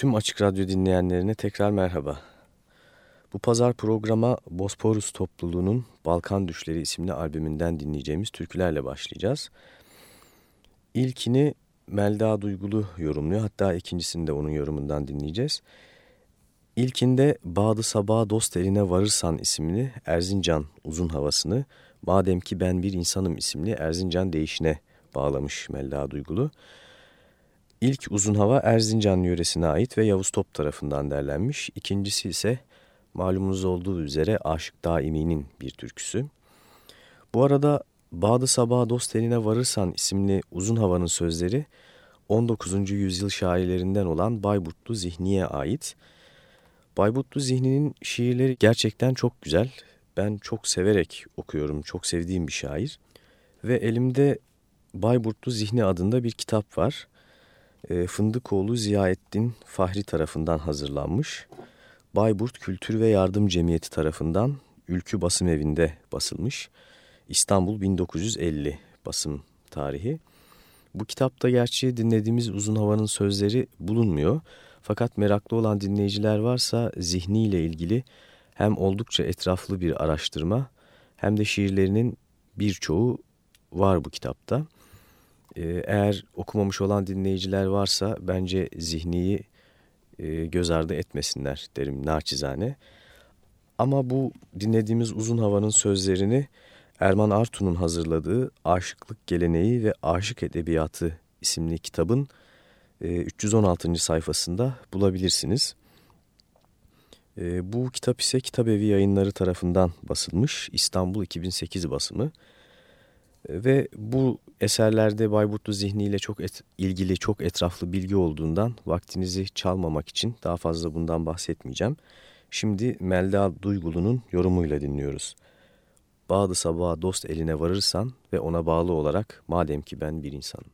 Tüm Açık Radyo dinleyenlerine tekrar merhaba. Bu pazar programa Bosporus topluluğunun Balkan Düşleri isimli albümünden dinleyeceğimiz türkülerle başlayacağız. İlkini Melda Duygulu yorumluyor. Hatta ikincisini de onun yorumundan dinleyeceğiz. İlkinde Bağdı Sabah Dost Eline Varırsan isimli Erzincan uzun havasını Madem ki ben bir insanım isimli Erzincan değişine bağlamış Melda Duygulu. İlk uzun hava Erzincan yöresine ait ve Yavuz Top tarafından derlenmiş. İkincisi ise malumunuz olduğu üzere Aşık Daimi'nin bir türküsü. Bu arada Bağdı Sabah Dost Eline Varırsan isimli uzun havanın sözleri 19. yüzyıl şairlerinden olan Bayburtlu Zihni'ye ait. Bayburtlu Zihni'nin şiirleri gerçekten çok güzel. Ben çok severek okuyorum, çok sevdiğim bir şair. Ve elimde Bayburtlu Zihni adında bir kitap var. E, Fındıkoğlu Ziyaettin Fahri tarafından hazırlanmış. Bayburt Kültür ve Yardım Cemiyeti tarafından Ülkü Basım Evi'nde basılmış. İstanbul 1950 basım tarihi. Bu kitapta gerçi dinlediğimiz uzun havanın sözleri bulunmuyor. Fakat meraklı olan dinleyiciler varsa zihniyle ilgili hem oldukça etraflı bir araştırma hem de şiirlerinin birçoğu var bu kitapta. Ee, eğer okumamış olan dinleyiciler varsa bence zihniyi e, göz ardı etmesinler derim naçizane. Ama bu dinlediğimiz uzun havanın sözlerini Erman Artun'un hazırladığı Aşıklık Geleneği ve Aşık Edebiyatı isimli kitabın 316. E, sayfasında bulabilirsiniz. E, bu kitap ise Kitabevi Yayınları tarafından basılmış İstanbul 2008 basımı. Ve bu eserlerde Bayburtlu zihniyle çok et, ilgili çok etraflı bilgi olduğundan vaktinizi çalmamak için daha fazla bundan bahsetmeyeceğim. Şimdi Melda Duygulu'nun yorumuyla dinliyoruz. Bağdı sabaha dost eline varırsan ve ona bağlı olarak madem ki ben bir insanım.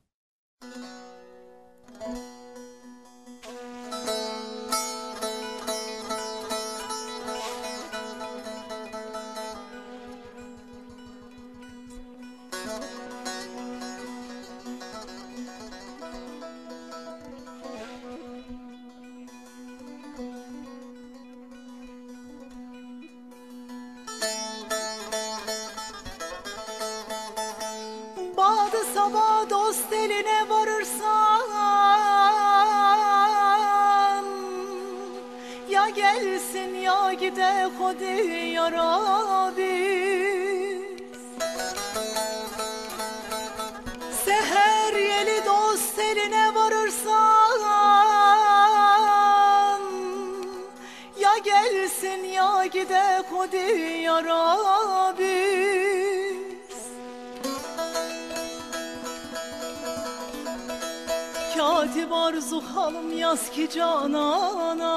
Yaz ki canana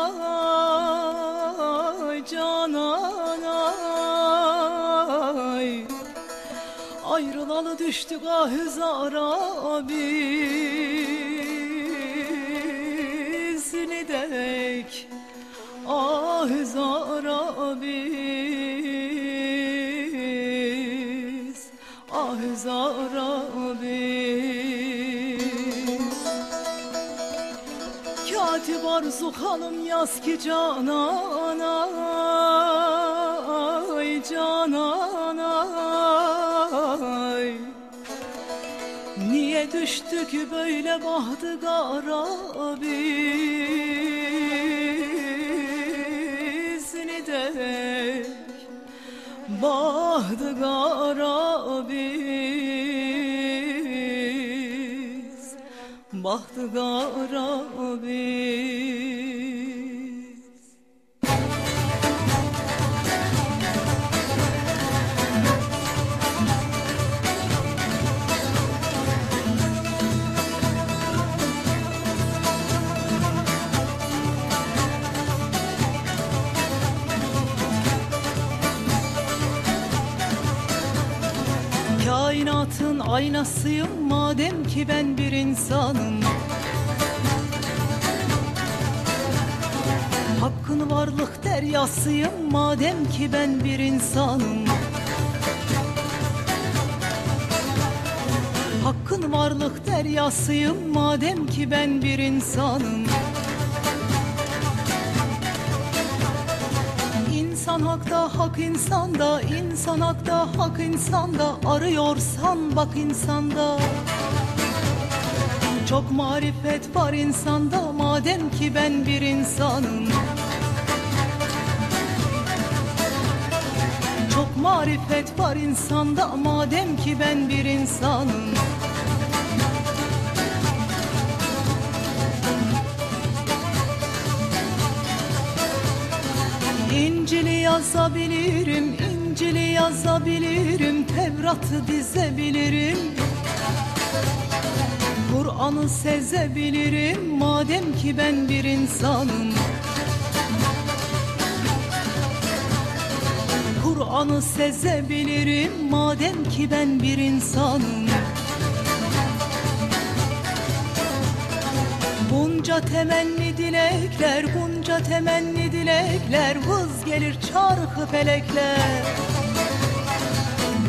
canana. Ayrılalı düştük ahüzara biz. Ne dek ahüzara biz. Ahüzara arzu hanım yaz ki canana ay canana ay. Niye düştük böyle bahtı gara biz ne dek bahtı gara bahtı Kainatın aynasıyım ki ben bir insanım. Hakkın varlık deryasıyım madem ki ben bir insanım. Hakkın varlık deryasıyım madem ki ben bir insanım. İnsan hakta hak insanda, insan hakta hak insanda Arıyorsan bak insanda. Çok marifet var insanda Madem ki ben bir insanım Çok marifet var insanda Madem ki ben bir insanım İncil'i yazabilirim, İncil'i yazabilirim, Tevrat'ı dizebilirim. Kur'an'ı sezebilirim, madem ki ben bir insanım. Kur'an'ı sezebilirim, madem ki ben bir insanım. Bunca temenni dilekler, bunca temenni dilekler Vız gelir çarkı felekler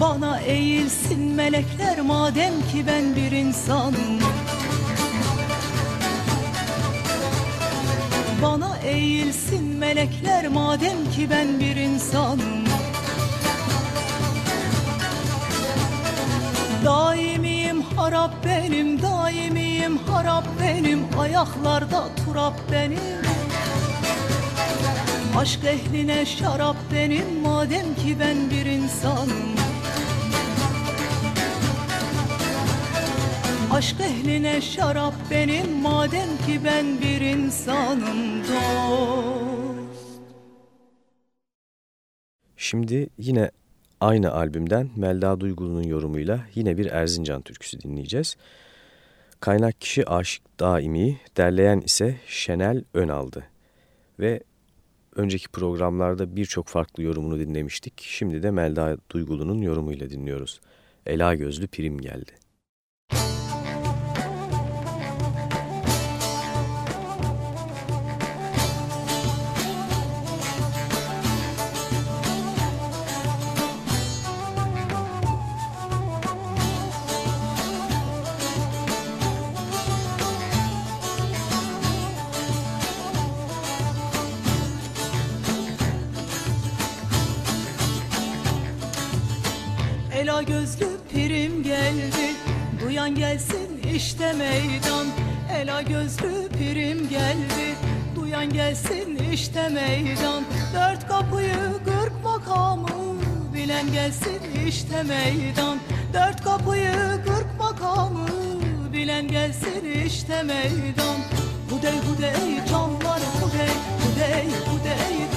Bana eğilsin melekler madem ki ben bir insanım Bana eğilsin melekler madem ki ben bir insanım. Daimiyim harap benim, daimiyim harap benim Ayaklarda turap benim. Aşk ehline şarap benim Madem ki ben bir insanım Aşk ehline şarap benim Madem ki ben bir insanım dost Şimdi yine aynı albümden Melda Duygulu'nun yorumuyla yine bir Erzincan türküsü dinleyeceğiz. Kaynak kişi Aşık Daimi, derleyen ise Şenel Önaldı. Ve önceki programlarda birçok farklı yorumunu dinlemiştik. Şimdi de Melda Duygulu'nun yorumuyla dinliyoruz. Ela gözlü prim geldi. Duyan gelsin işte meydan. Ela gözlü pirim geldi. Duyan gelsin işte meydan. Dört kapıyı kırk makamı Bilen gelsin işte meydan. Dört kapıyı kırk makamı Bilen gelsin işte meydan. Hudey hudey canlar hudey. Hudey hudey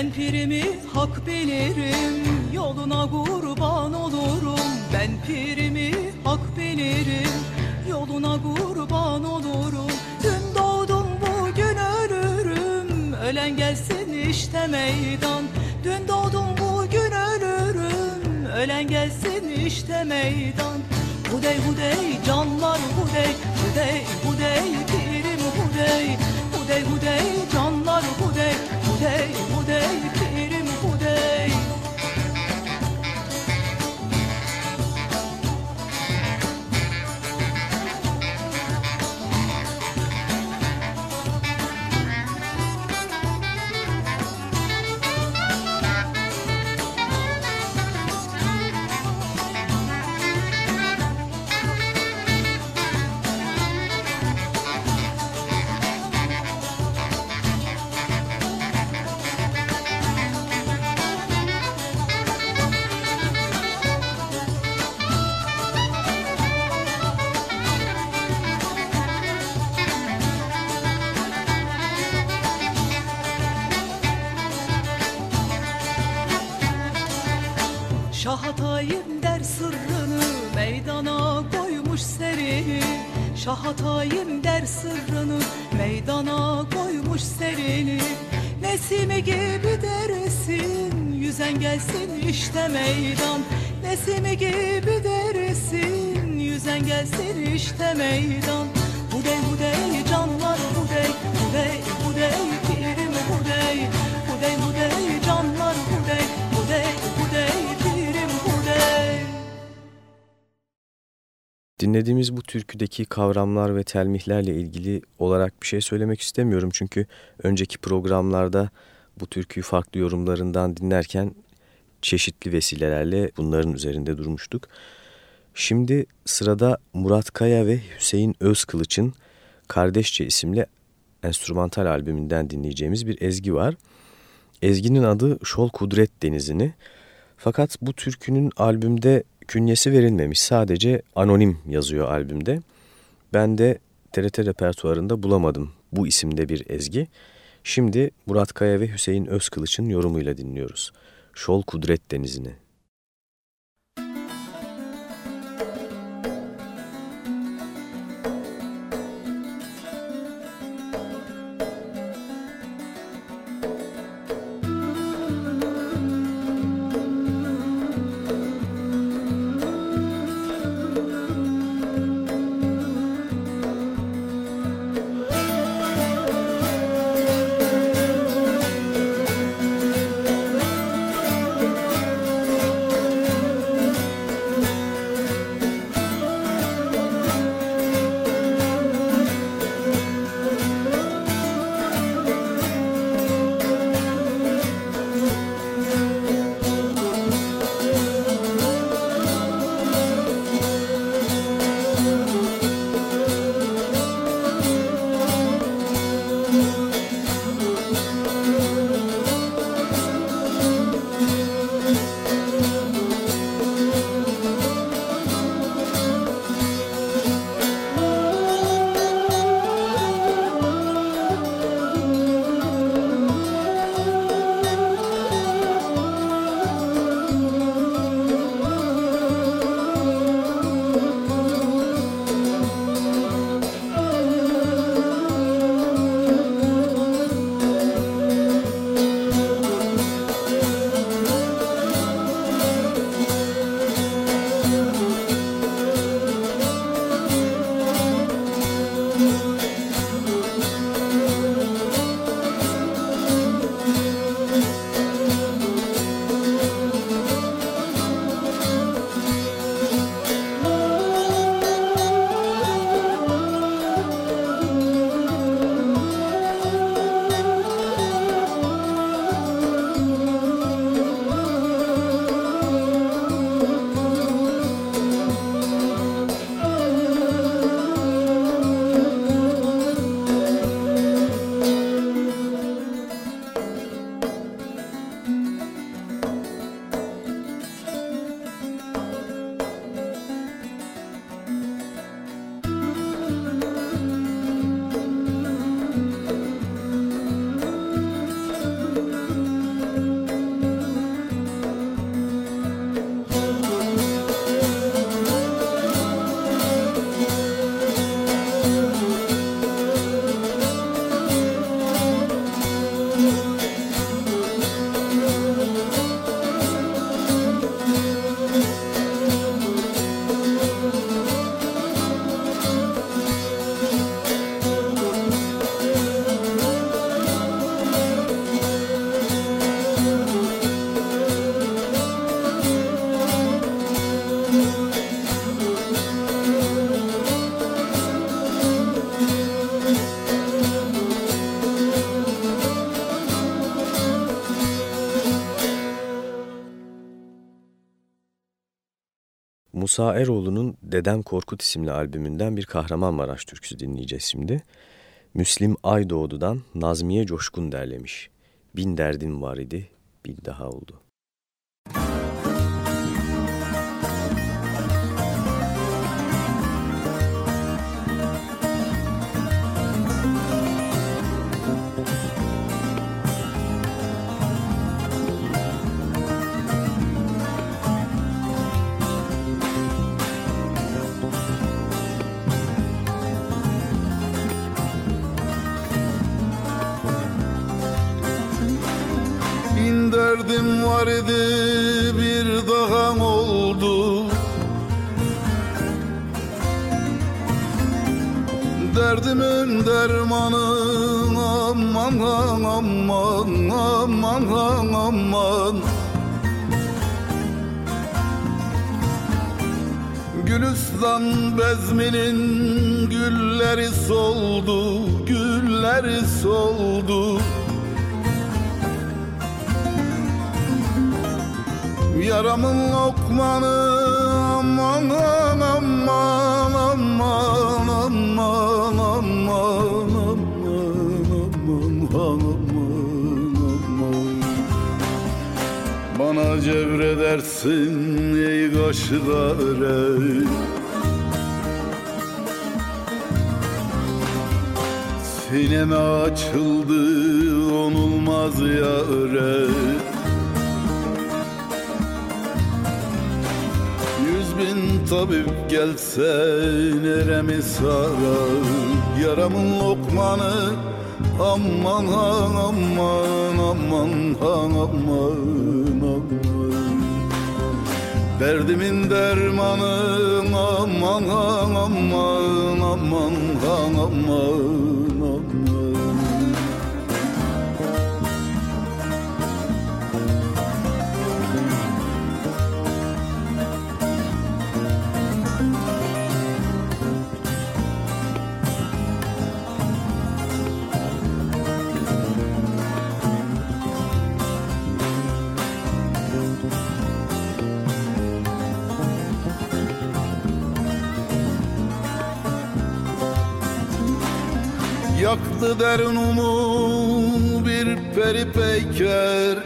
Ben pirimi hak bilirim Yoluna kurban olurum. Ben pirimi hak bilirim Yoluna kurban olurum. Dün doğdum bugün ölürüm. Ölen gelsin işte meydan. Dün doğdum bugün ölürüm. Ölen gelsin işte meydan. Hudey hudey canlar hudey Hudey hudey pirim hudey. Hudey hudey canlar hudey Hudey hudey Şahatayım der sırrını meydana koymuş serini Şahatayım der sırrını meydana koymuş serini Nesimi gibi dersin Yüzen gelsin işte meydan. Nesimi gibi dersin Yüzen gelsin işte meydan. Hudey hudey canlar hudey Hudey hudey Dinlediğimiz bu türküdeki kavramlar ve telmihlerle ilgili olarak bir şey söylemek istemiyorum. Çünkü önceki programlarda bu türküyü farklı yorumlarından dinlerken çeşitli vesilelerle bunların üzerinde durmuştuk. Şimdi sırada Murat Kaya ve Hüseyin Özkılıç'ın Kardeşçe isimli enstrümantal albümünden dinleyeceğimiz bir ezgi var. Ezginin adı Şol Kudret Denizini. Fakat bu türkünün albümde künyesi verilmemiş. Sadece anonim yazıyor albümde. Ben de TRT repertuarında bulamadım bu isimde bir ezgi. Şimdi Murat Kaya ve Hüseyin Özkılıç'ın yorumuyla dinliyoruz. Şol Kudret Denizini. Musa Eroğlu'nun Dedem Korkut isimli albümünden bir Kahramanmaraş türküsü dinleyeceğiz şimdi. Müslim Aydoğdu'dan Nazmiye Coşkun derlemiş. Bin derdim var idi, bin daha oldu. Derdimin dermanı aman aman aman aman aman. Gülistan bezminin gülleri soldu, gülleri soldu. Yaramın lokmanı aman aman aman aman Bana cevredersin ey kaşılar ey Sineme açıldı onulmaz yare bin tabip gelse neremi sarar? Yaramın lokmanı aman aman aman aman aman. Derdimin dermanı aman aman aman aman Yaktı derunumu bir peri peyker.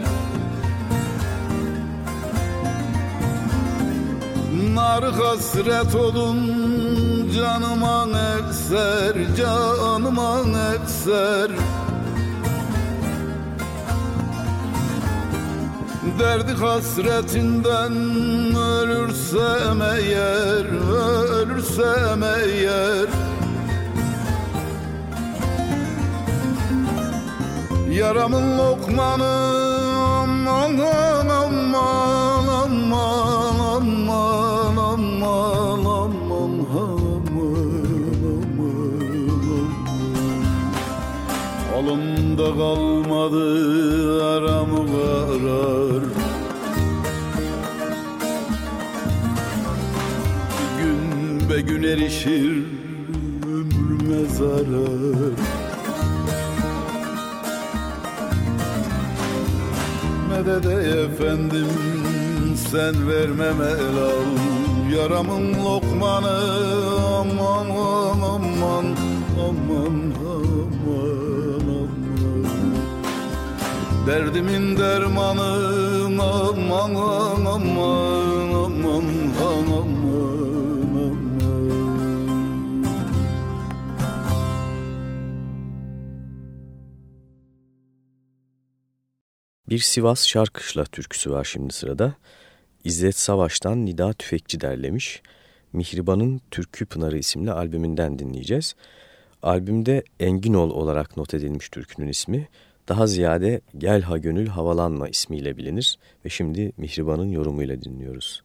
Nar hasret olun canıma ekser Canıma ekser Derdi hasretinden ölürsem eğer Ölürsem eğer Yaramın lokmanı aman aman aman aman aman aman Alımda kalmadı aramı karar. Gün be gün erişir ömrüme zarar de efendim sen vermem el al. Yaramın lokmanı aman aman aman aman aman. Derdimin dermanı aman aman aman Bir Sivas Şarkışla türküsü var şimdi sırada. İzzet Savaş'tan Nida Tüfekçi derlemiş. Mihriban'ın Türkü Pınarı isimli albümünden dinleyeceğiz. Albümde Enginol olarak not edilmiş türkünün ismi. Daha ziyade Gel Ha Gönül Havalanma ismiyle bilinir ve şimdi Mihriban'ın yorumuyla dinliyoruz.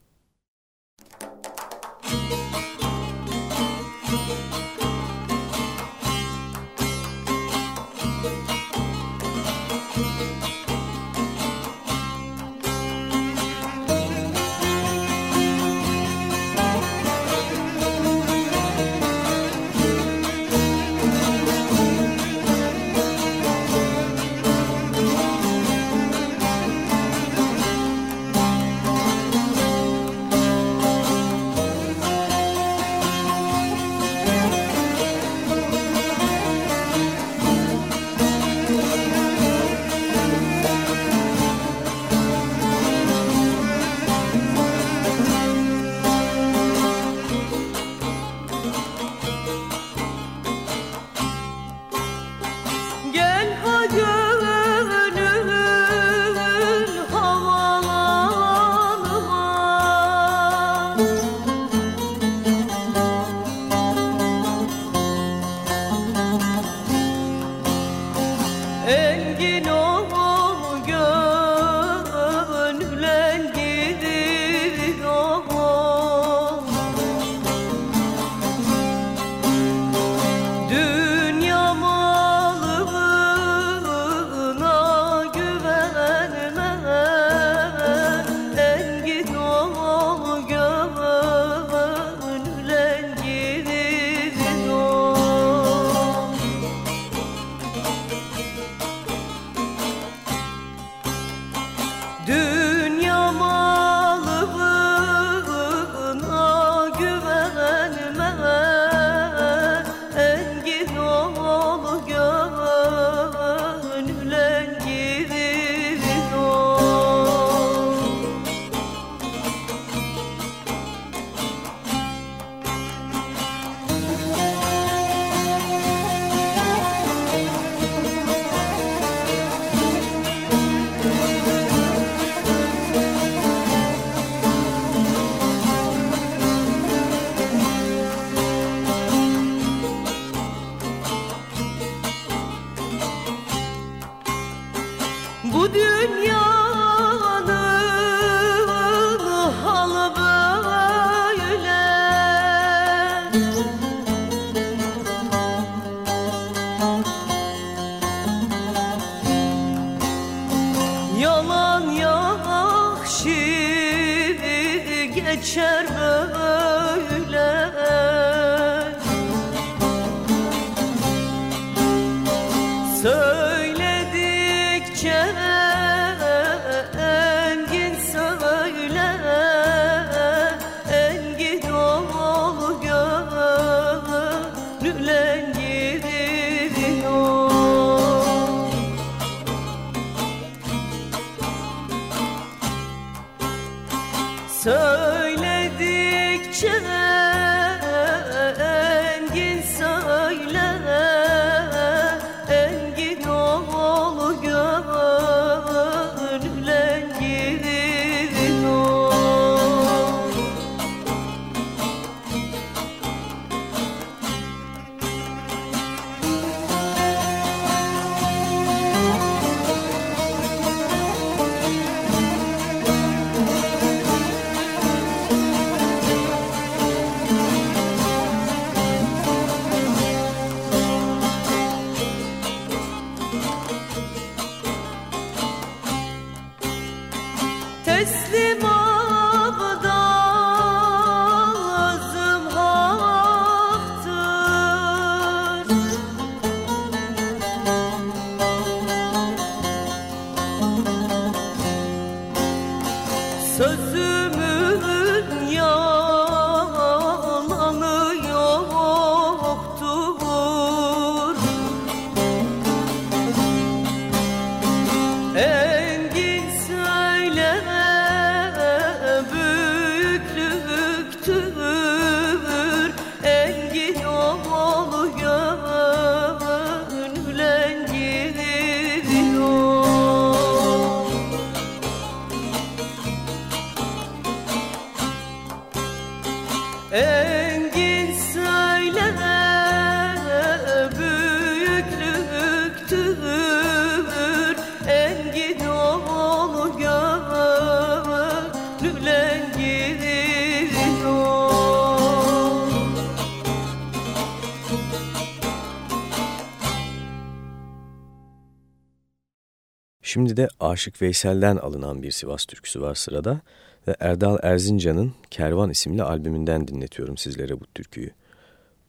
Şimdi de Aşık Veysel'den alınan bir Sivas türküsü var sırada ve Erdal Erzincan'ın Kervan isimli albümünden dinletiyorum sizlere bu türküyü.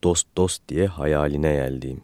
Dost dost diye hayaline geldiğim.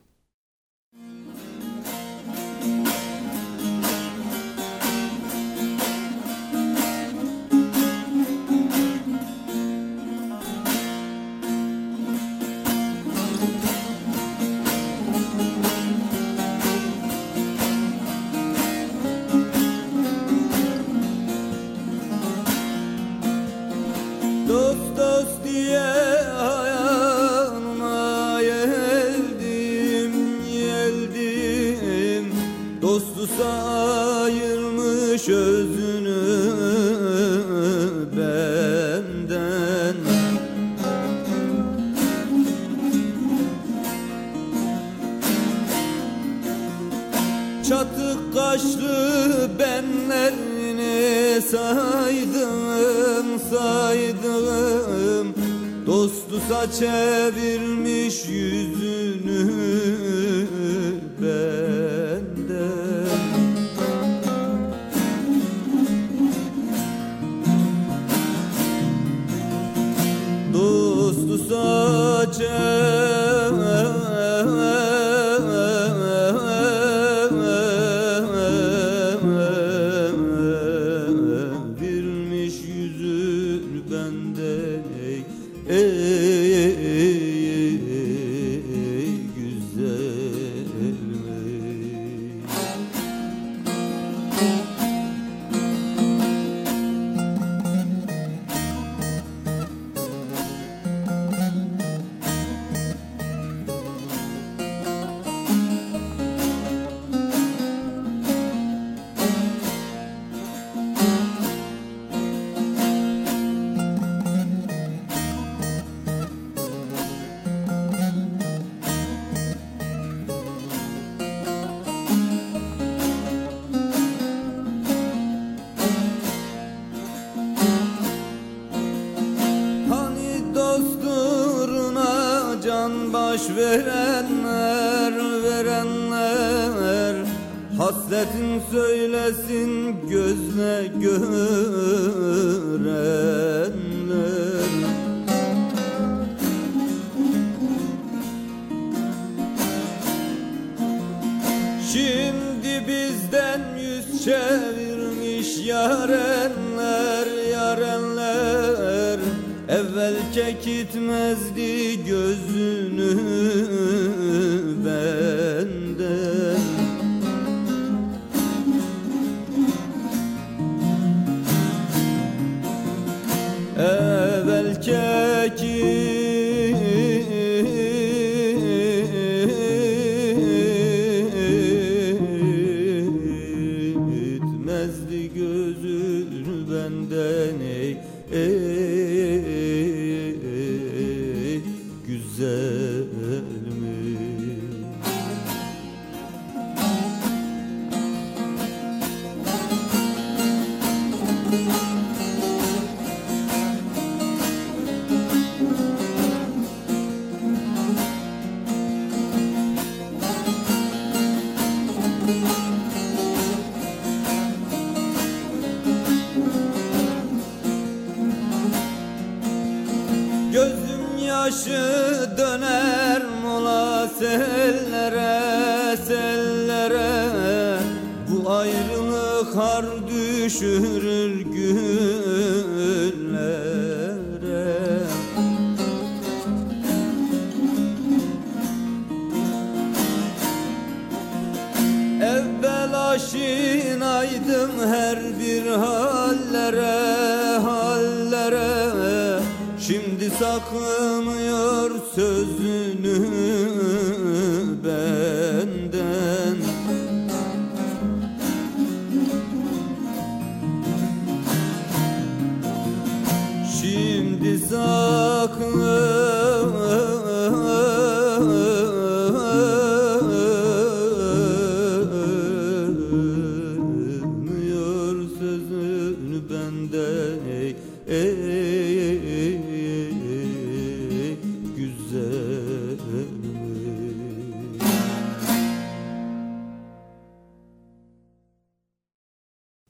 can't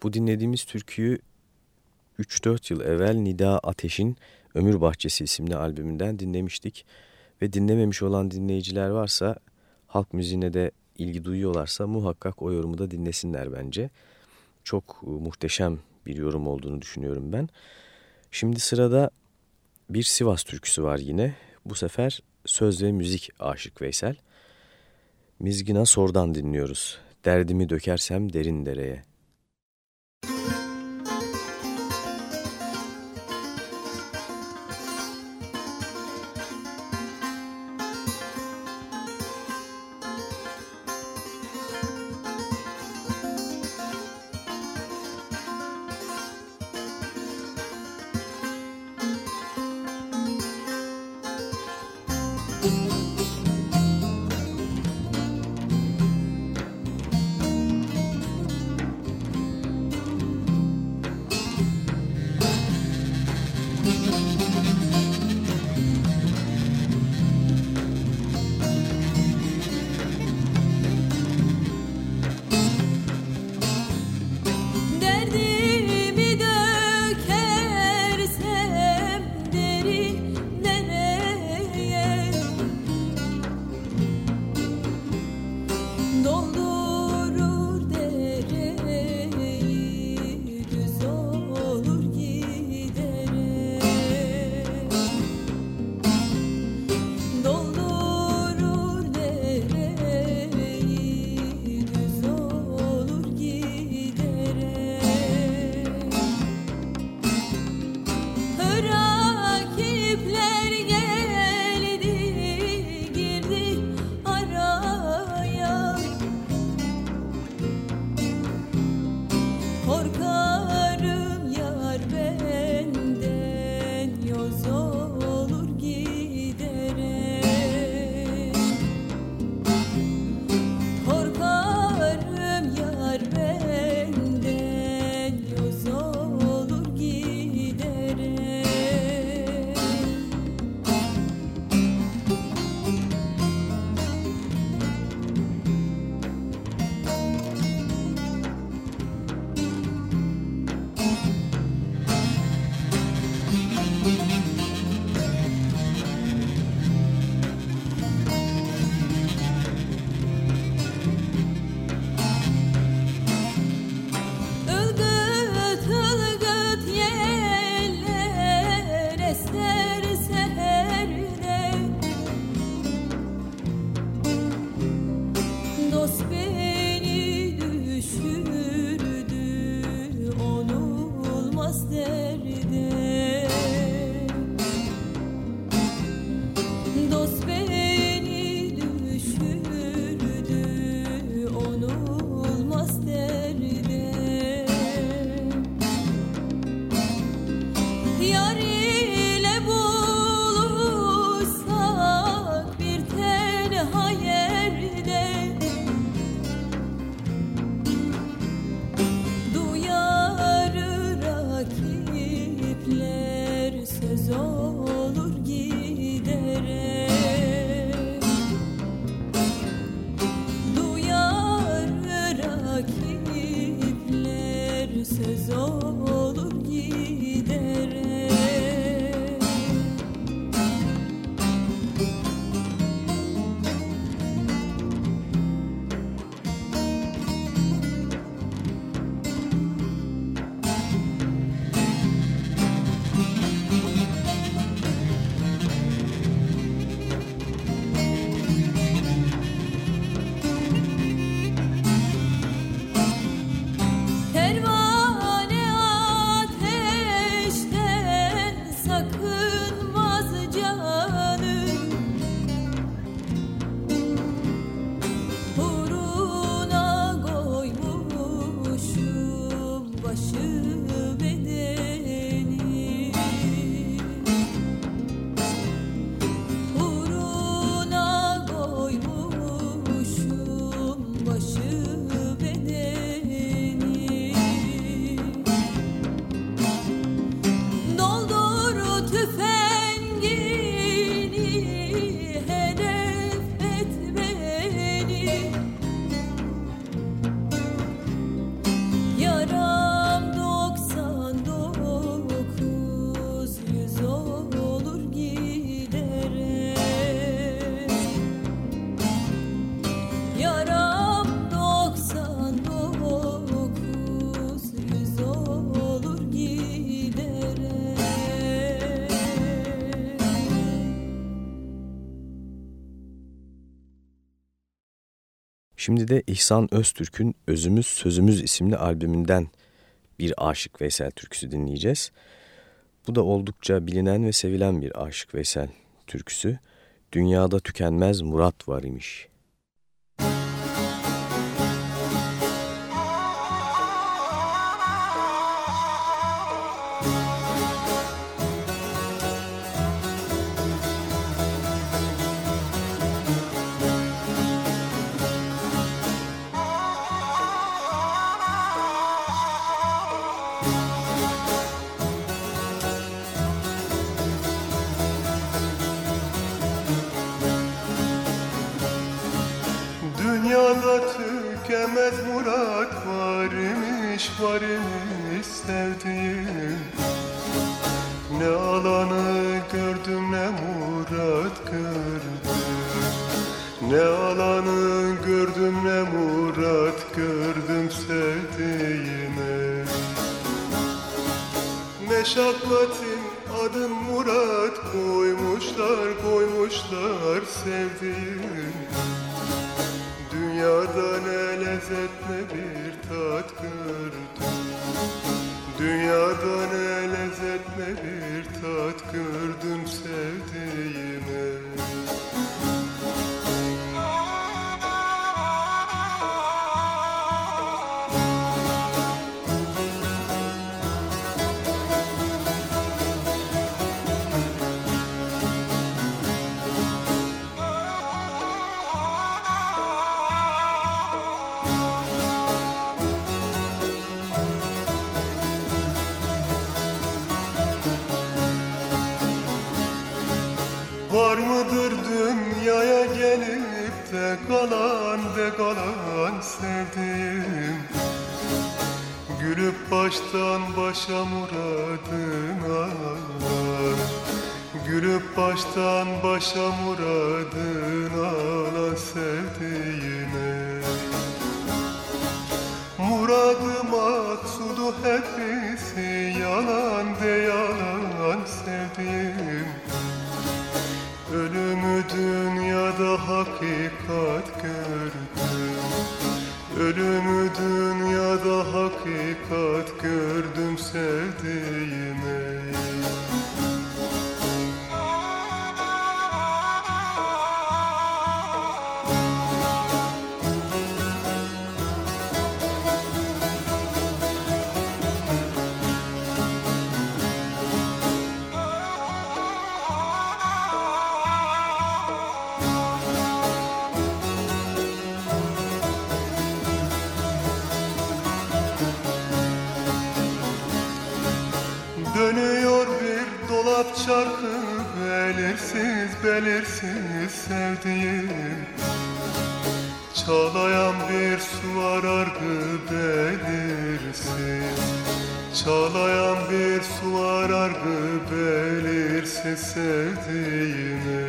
Bu dinlediğimiz türküyü 3-4 yıl evvel Nida Ateş'in Ömür Bahçesi isimli albümünden dinlemiştik. Ve dinlememiş olan dinleyiciler varsa halk müziğine de ilgi duyuyorlarsa muhakkak o yorumu da dinlesinler bence. Çok e, muhteşem bir yorum olduğunu düşünüyorum ben. Şimdi sırada bir Sivas türküsü var yine. Bu sefer söz ve müzik Aşık Veysel. Mizgina Sor'dan dinliyoruz. Derdimi dökersem derin dereye. De İhsan Öztürk'ün Özümüz Sözümüz isimli albümünden bir Aşık Veysel türküsü dinleyeceğiz. Bu da oldukça bilinen ve sevilen bir Aşık Veysel türküsü. Dünyada tükenmez murat var imiş. Meşakkatin adın Murat koymuşlar koymuşlar sevdiğim Dünyada ne lezzet ne bir tat gördüm. Dünyada ne lezzet ne bir tat gördüm sevdiğime kalan de kalan sevdim. Gülüp baştan başa muradına Gülüp baştan başa muradına alan sevdiğine. Muradı maksudu hepsi yalan de yalan sevdim. Ölümü dünyada hakikat gördüm. Ölümü dünyada hakikat gördüm sevdiğime sevdiğim. Çağlayan bir su var argı belirsiz Çağlayan bir su var argı belirsiz sevdiğime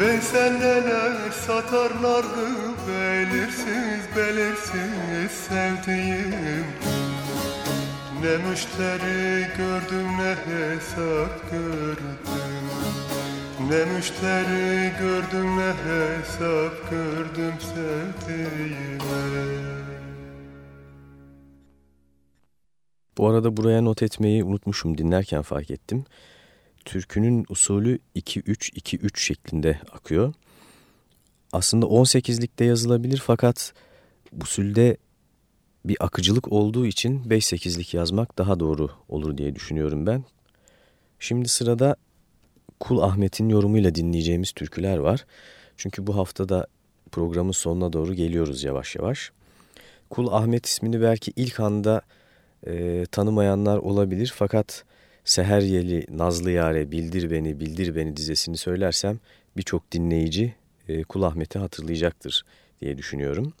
Ve sen neler satar nargı belirsiz belirsiz sevdiğim. Ne müşteri gördüm ne hesap gördüm Ne müşteri gördüm ne hesap gördüm sevdiğime Bu arada buraya not etmeyi unutmuşum dinlerken fark ettim. Türkünün usulü 2-3-2-3 şeklinde akıyor. Aslında 18'likte yazılabilir fakat usulde bir akıcılık olduğu için 5-8'lik yazmak daha doğru olur diye düşünüyorum ben. Şimdi sırada Kul Ahmet'in yorumuyla dinleyeceğimiz türküler var. Çünkü bu hafta da programın sonuna doğru geliyoruz yavaş yavaş. Kul Ahmet ismini belki ilk anda e, tanımayanlar olabilir fakat Seher Yeli, Nazlı Yare, Bildir Beni, Bildir Beni dizesini söylersem birçok dinleyici e, Kul Ahmet'i hatırlayacaktır diye düşünüyorum.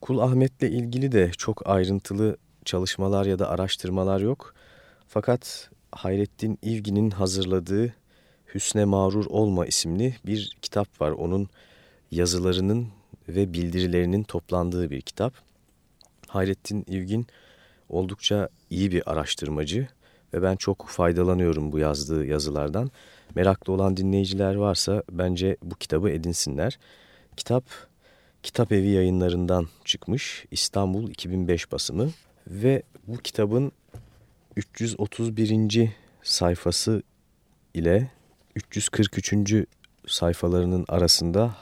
Kul Ahmet'le ilgili de çok ayrıntılı çalışmalar ya da araştırmalar yok. Fakat Hayrettin İvgi'nin hazırladığı Hüsne Mağrur Olma isimli bir kitap var. Onun yazılarının ve bildirilerinin toplandığı bir kitap. Hayrettin İvgin oldukça iyi bir araştırmacı ve ben çok faydalanıyorum bu yazdığı yazılardan. Meraklı olan dinleyiciler varsa bence bu kitabı edinsinler. Kitap Kitap Evi yayınlarından çıkmış İstanbul 2005 basımı ve bu kitabın 331. sayfası ile 343. sayfalarının arasında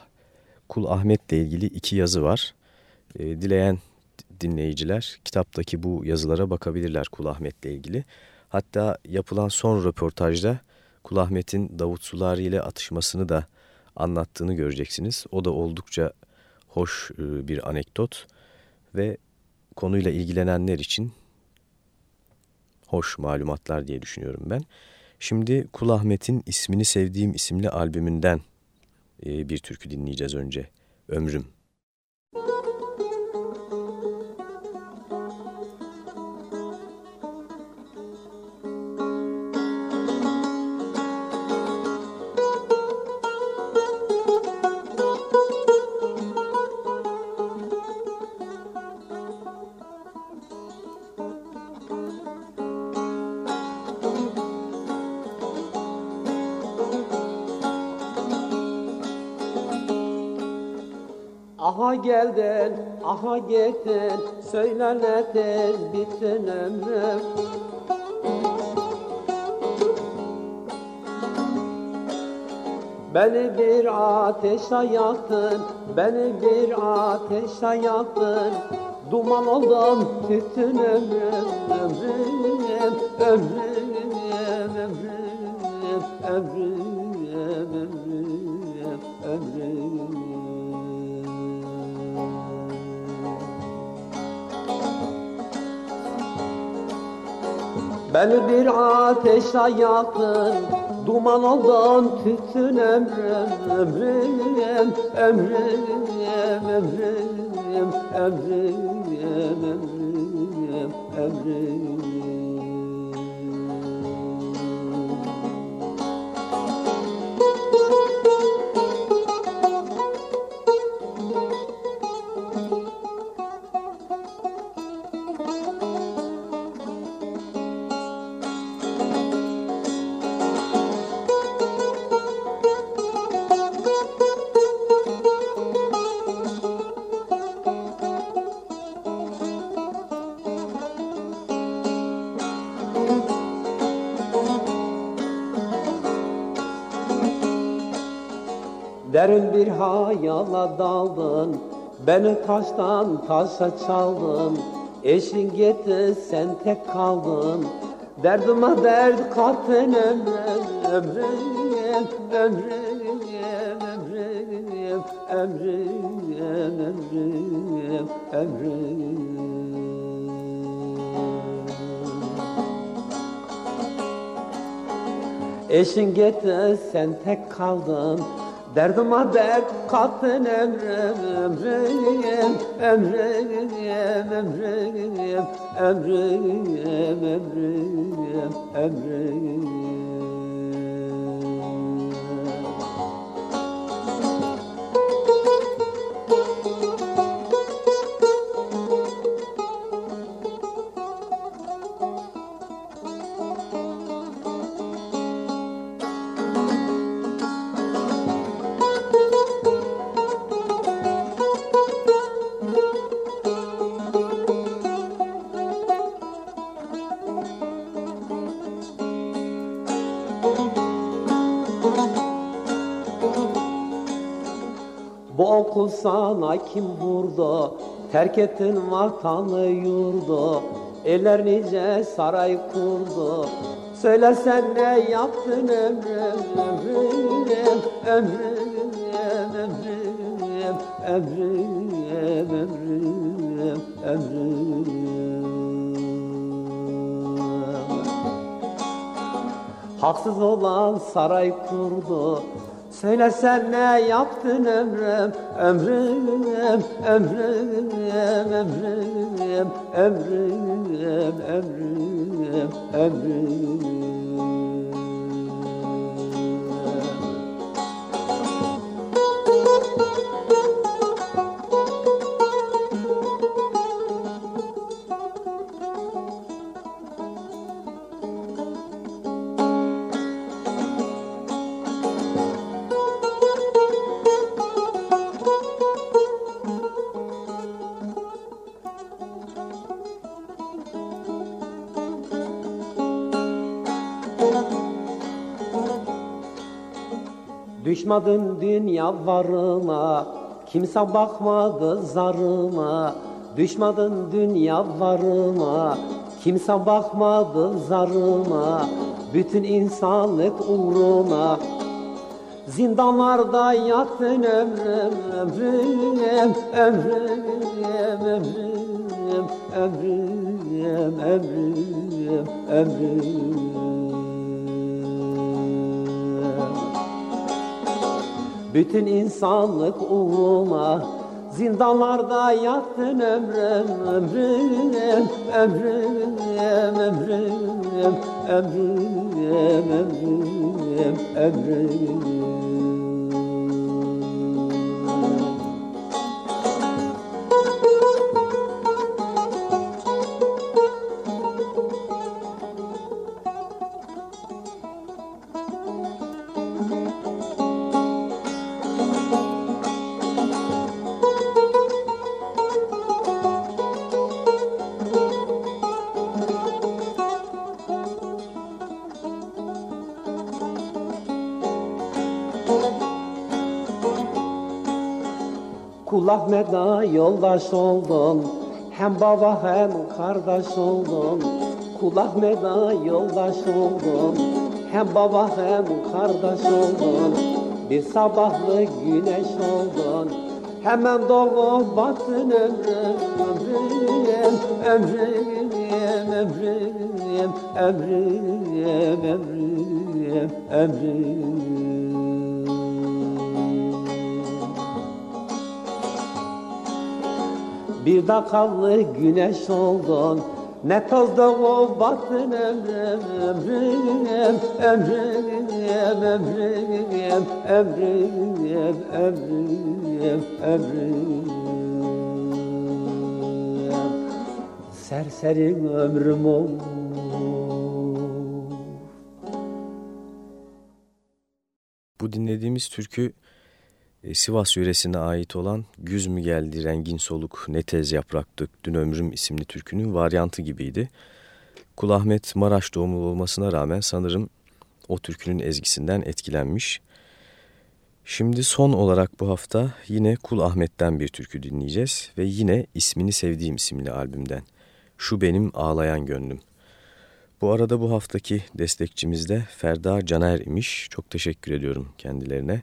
Kul Ahmet'le ilgili iki yazı var. E, dileyen dinleyiciler kitaptaki bu yazılara bakabilirler Kul Ahmet'le ilgili. Hatta yapılan son röportajda Kul Ahmet'in Davut Sulari ile atışmasını da anlattığını göreceksiniz. O da oldukça hoş e, bir anekdot ve konuyla ilgilenenler için hoş malumatlar diye düşünüyorum ben. Şimdi Kul Ahmet'in ismini sevdiğim isimli albümünden e, bir türkü dinleyeceğiz önce. Ömrüm. Aha geldin, aha gittin, söyle nedir bütün ömrüm. Beni bir ateşe yaktın, beni bir ateşe yaktın. Duman oldum bütün ömrüm, ömrüm, ömrüm, ömrüm, ömrüm, ömrüm, Beni bir ateşe yaktın Duman oldun tütün ömrüm Ömrüm, ömrüm, ömrüm, ömrüm, ömrüm, ömrüm. Derin bir hayala daldın Beni taştan taşa çaldın Eşin gitti sen tek kaldın Derdime dert kattın ömrüm Ömrüm, ömrüm, ömrüm Ömrüm, ömrüm, ömrüm Eşin gitti sen tek kaldın Derdime dert kattın ömrüm ömrüm ömrüm ömrüm ömrüm ömrüm ömrüm okul kim vurdu Terk ettin vatanı yurdu. Eller nice saray kurdu. Söyle sen ne yaptın ömrüm ömrüm ömrüm ömrüm ömrüm ömrüm ömrüm Haksız olan saray kurdu Söyle sen ne yaptın ömrüm, ömrüm, ömrüm, ömrüm, ömrüm, ömrüm, ömrüm. Düşmadın dünya varına Kimse bakmadı zarına Düşmadın dünya varına Kimse bakmadı zarına Bütün insanlık uğruna. Zindanlarda yattın ömrüm, ömrüm, ömrüm, ömrüm, ömrüm, ömrüm, ömrüm. Bütün insanlık uğruna Zindanlarda yattın ömrüm, ömrüm, ömrüm, ömrüm, ömrüm, ömrüm, ömrüm. Kul Ahmet'a yoldaş oldun. Hem baba hem kardeş oldun. Kul Ahmet'a yoldaş oldun. Hem baba hem kardeş oldun. Bir sabahlı güneş oldun. Hemen doğup battın ömrüm Ömrüm, ömrüm, ömrüm, ömrüm, ömrüm, ömrüm. Bir dakallı güneş oldun ne tozda o battın ömrüm, ömrüm, ömrüm, ömrüm, ömrüm, ömrüm, ömrüm. Serserim ömrüm oldu. Bu dinlediğimiz türkü Sivas yöresine ait olan Güz mü geldi rengin soluk ne tez yaprak dün ömrüm isimli türkünün varyantı gibiydi. Kul Ahmet Maraş doğumlu olmasına rağmen sanırım o türkünün ezgisinden etkilenmiş. Şimdi son olarak bu hafta yine Kul Ahmet'ten bir türkü dinleyeceğiz ve yine ismini sevdiğim isimli albümden. Şu benim ağlayan gönlüm. Bu arada bu haftaki destekçimiz de Ferda Caner imiş. Çok teşekkür ediyorum kendilerine.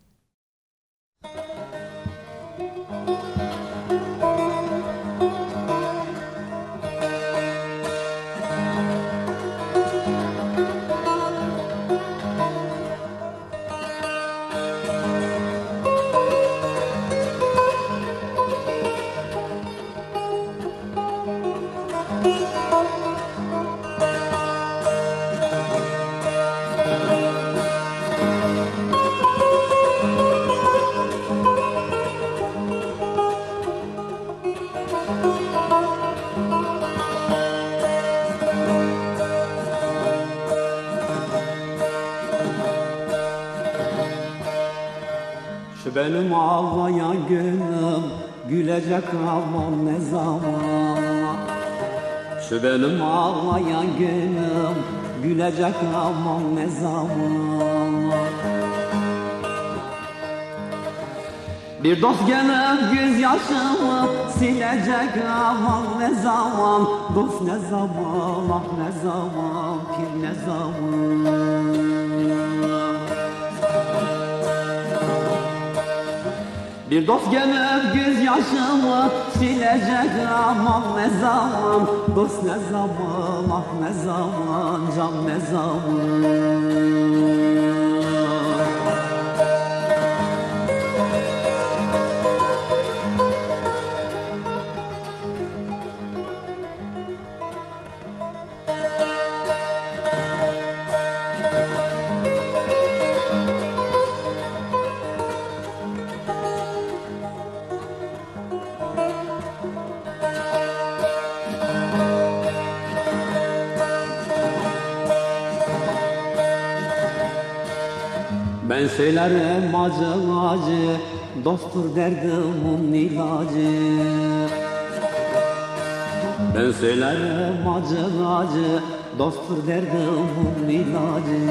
Benim ağlayan gönlüm gülecek aman ne zaman? Şu benim ağlayan gönlüm gülecek aman ne zaman? Bir dost gelip göz yaşımı silecek aman ne zaman? Dost ne zaman ah ne zaman pir ne zaman Bir dost gelip göz yaşımı silecek aman ne zaman? Dost ne zaman ah ne zaman can ne zaman söylerim acı acı Dosttur derdimin ilacı. Ben söylerim acı acı Dosttur derdimin ilacı.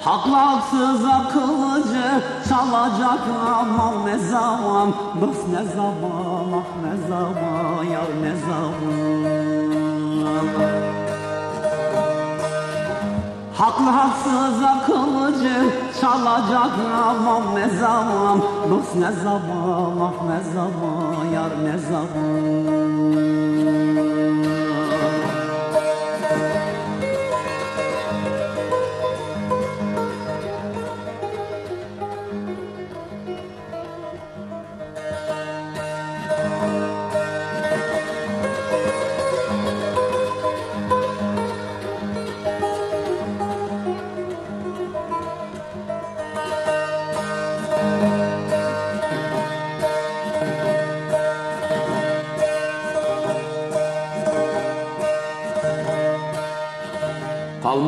Haklı haksız akılcı çalacak aman ne zaman Dost ne zaman ah ne zaman yar ne zaman Haklı haksız akılcı çalacak aman ne zaman? Dost ne zaman? Ah ne zaman? Yar ne zaman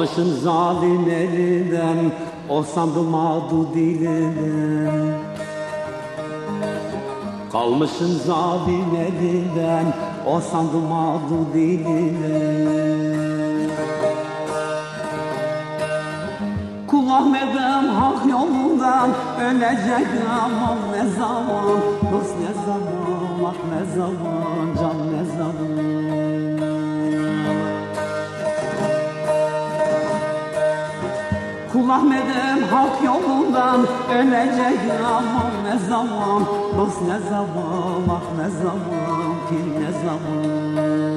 Kalmışım zalim elinden O sandım adu dilinden Kalmışım zalim elinden O sandım adu dilinden Kul Ahmet'im hak yolundan Ölecek aman ne zaman Dost ne zaman ah ne zaman Can Ahmet'im hak yolundan ölecek aman ne zaman Dost ne zaman ah ne zaman pir ne zaman